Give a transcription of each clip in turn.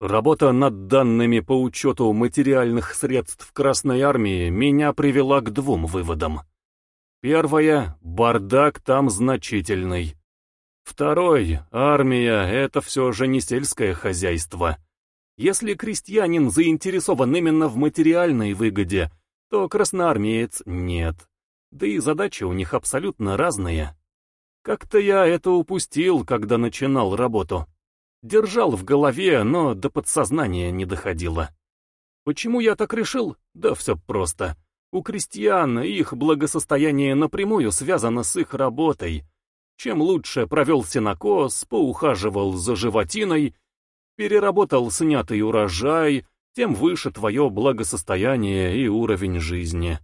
Работа над данными по учету материальных средств Красной Армии меня привела к двум выводам. Первое — бардак там значительный. Второй — армия — это все же не сельское хозяйство. Если крестьянин заинтересован именно в материальной выгоде, то красноармеец нет. Да и задачи у них абсолютно разные. Как-то я это упустил, когда начинал работу. Держал в голове, но до подсознания не доходило. Почему я так решил? Да все просто. У крестьян их благосостояние напрямую связано с их работой. Чем лучше провел сенокос, поухаживал за животиной, переработал снятый урожай, тем выше твое благосостояние и уровень жизни.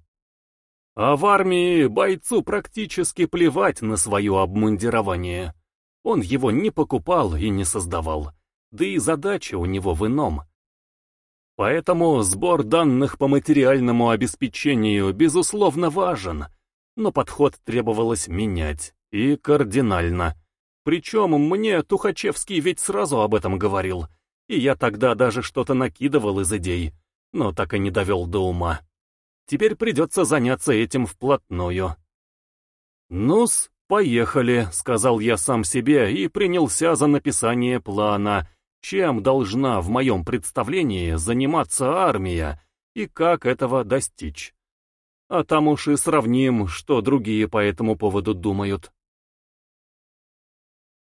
А в армии бойцу практически плевать на свое обмундирование. Он его не покупал и не создавал. Да и задача у него в ином. Поэтому сбор данных по материальному обеспечению безусловно важен, но подход требовалось менять, и кардинально. Причем мне Тухачевский ведь сразу об этом говорил, и я тогда даже что-то накидывал из идей, но так и не довел до ума. Теперь придется заняться этим вплотную. Ну-с, «Поехали», — сказал я сам себе и принялся за написание плана, чем должна в моем представлении заниматься армия и как этого достичь. А там уж и сравним, что другие по этому поводу думают.